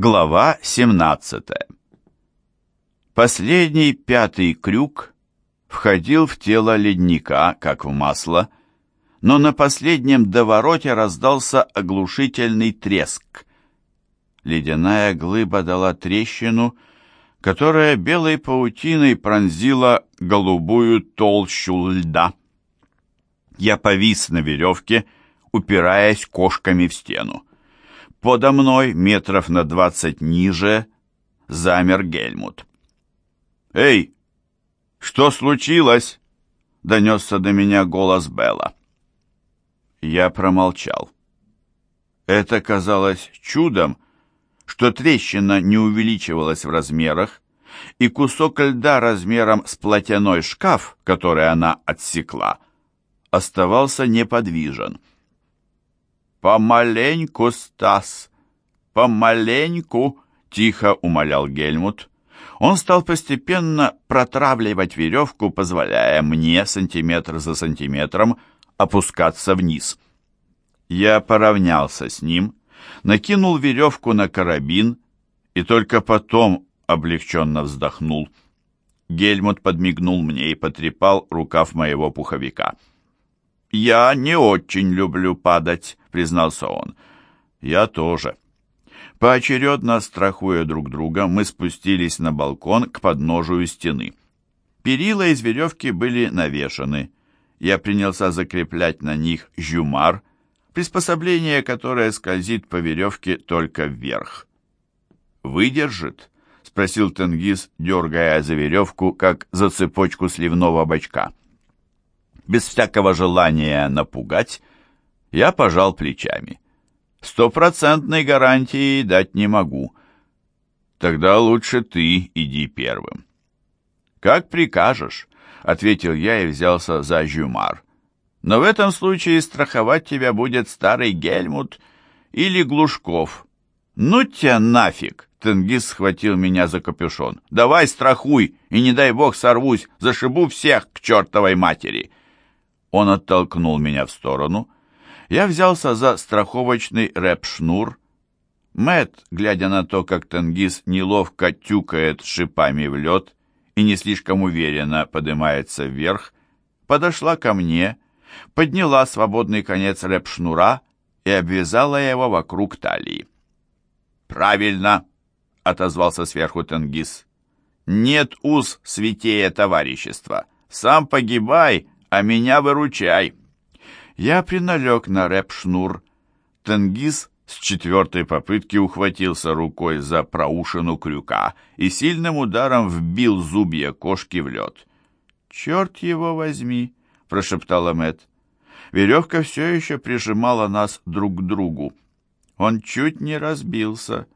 Глава 17 Последний пятый крюк входил в тело ледника, как в масло, но на последнем довороте раздался оглушительный треск. Ледяная глыба дала трещину, которая белой паутиной пронзила голубую толщу льда. Я повис на веревке, упираясь кошками в стену. Подо мной, метров на двадцать ниже, замер Гельмут. «Эй, что случилось?» — донесся до меня голос Белла. Я промолчал. Это казалось чудом, что трещина не увеличивалась в размерах, и кусок льда размером с платяной шкаф, который она отсекла, оставался неподвижен. «Помаленьку, Стас, помаленьку!» — тихо умолял Гельмут. Он стал постепенно протравливать веревку, позволяя мне сантиметр за сантиметром опускаться вниз. Я поравнялся с ним, накинул веревку на карабин и только потом облегченно вздохнул. Гельмут подмигнул мне и потрепал рукав моего пуховика. «Я не очень люблю падать», — признался он. «Я тоже». Поочередно страхуя друг друга, мы спустились на балкон к подножию стены. Перила из веревки были навешаны. Я принялся закреплять на них жюмар, приспособление, которое скользит по веревке только вверх. «Выдержит?» — спросил Тенгиз, дергая за веревку, как за цепочку сливного бачка без всякого желания напугать, я пожал плечами. Стопроцентной гарантии дать не могу. Тогда лучше ты иди первым. Как прикажешь, ответил я и взялся за жюмар. Но в этом случае страховать тебя будет старый Гельмут или Глушков. Ну тебя нафиг! Тенгиз схватил меня за капюшон. «Давай страхуй, и не дай бог сорвусь, зашибу всех к чертовой матери!» Он оттолкнул меня в сторону. Я взялся за страховочный рэп-шнур. Мэт, глядя на то, как Тенгиз неловко тюкает шипами в лед и не слишком уверенно поднимается вверх, подошла ко мне, подняла свободный конец рэп-шнура и обвязала его вокруг талии. «Правильно!» — отозвался сверху Тенгиз. «Нет уз святее товарищества. Сам погибай, а меня выручай!» Я приналег на рэп-шнур. Тенгиз с четвертой попытки ухватился рукой за проушину крюка и сильным ударом вбил зубья кошки в лед. «Черт его возьми!» — прошептала Мэт. Веревка все еще прижимала нас друг к другу. Он чуть не разбился.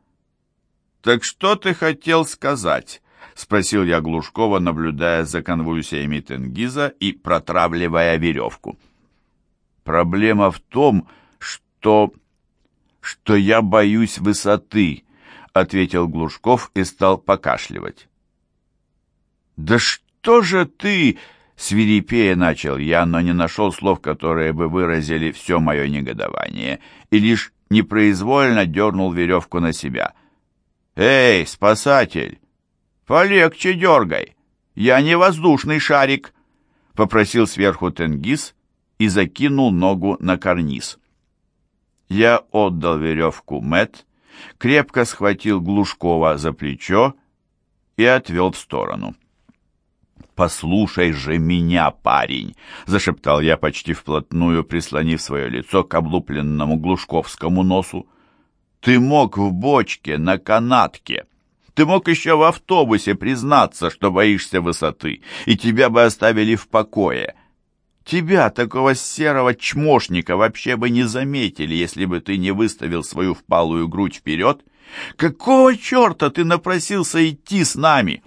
«Так что ты хотел сказать?» — спросил я Глушкова, наблюдая за конвульсиями Тенгиза и протравливая веревку. «Проблема в том, что... что я боюсь высоты», — ответил Глушков и стал покашливать. «Да что же ты...» — свирепея начал я, но не нашел слов, которые бы выразили все мое негодование, и лишь непроизвольно дернул веревку на себя. «Эй, спасатель! «Полегче дергай! Я не воздушный шарик!» — попросил сверху Тенгиз и закинул ногу на карниз. Я отдал веревку Мэт, крепко схватил Глушкова за плечо и отвел в сторону. «Послушай же меня, парень!» — зашептал я почти вплотную, прислонив свое лицо к облупленному глушковскому носу. «Ты мог в бочке, на канатке, ты мог еще в автобусе признаться, что боишься высоты, и тебя бы оставили в покое. Тебя, такого серого чмошника, вообще бы не заметили, если бы ты не выставил свою впалую грудь вперед. Какого черта ты напросился идти с нами?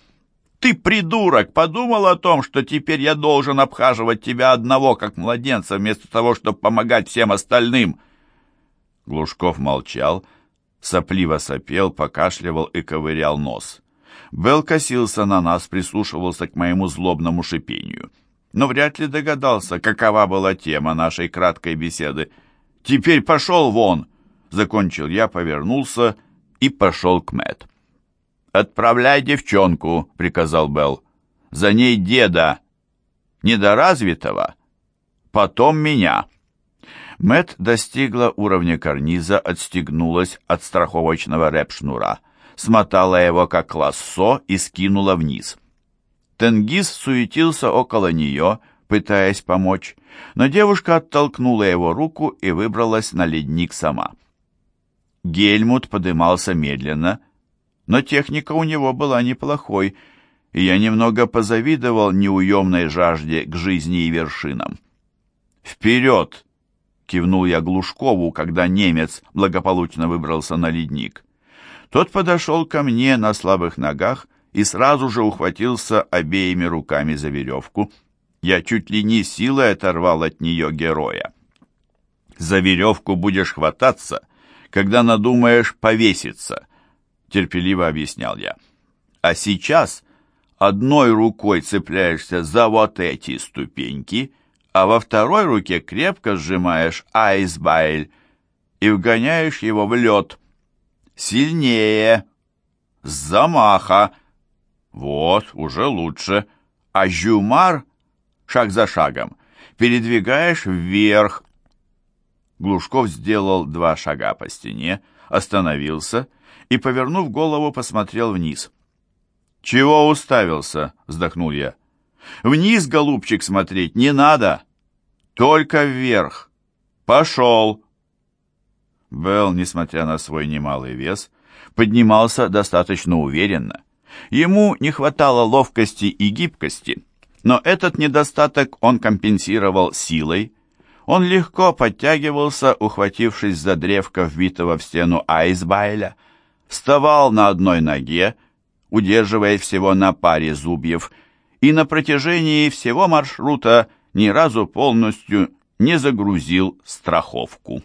Ты, придурок, подумал о том, что теперь я должен обхаживать тебя одного, как младенца, вместо того, чтобы помогать всем остальным?» Глушков молчал, сопливо сопел, покашливал и ковырял нос. Белл косился на нас, прислушивался к моему злобному шипению. Но вряд ли догадался, какова была тема нашей краткой беседы. «Теперь пошел вон!» — закончил я, повернулся и пошел к Мэт. «Отправляй девчонку», — приказал Белл. «За ней деда, недоразвитого, потом меня». Мэт достигла уровня карниза, отстегнулась от страховочного рэп-шнура, смотала его как лассо и скинула вниз. Тенгиз суетился около нее, пытаясь помочь, но девушка оттолкнула его руку и выбралась на ледник сама. Гельмут подымался медленно, но техника у него была неплохой, и я немного позавидовал неуемной жажде к жизни и вершинам. «Вперед!» — кивнул я Глушкову, когда немец благополучно выбрался на ледник. Тот подошел ко мне на слабых ногах и сразу же ухватился обеими руками за веревку. Я чуть ли не силой оторвал от нее героя. «За веревку будешь хвататься, когда надумаешь повеситься», — терпеливо объяснял я. «А сейчас одной рукой цепляешься за вот эти ступеньки, а во второй руке крепко сжимаешь айсбайль и вгоняешь его в лед. Сильнее, с замаха, вот, уже лучше. А жюмар, шаг за шагом, передвигаешь вверх. Глушков сделал два шага по стене, остановился и, повернув голову, посмотрел вниз. «Чего уставился?» — вздохнул я. «Вниз, голубчик, смотреть не надо, только вверх. Пошел!» Белл, несмотря на свой немалый вес, поднимался достаточно уверенно. Ему не хватало ловкости и гибкости, но этот недостаток он компенсировал силой. Он легко подтягивался, ухватившись за древко вбитого в стену айсбайля, вставал на одной ноге, удерживая всего на паре зубьев, и на протяжении всего маршрута ни разу полностью не загрузил страховку.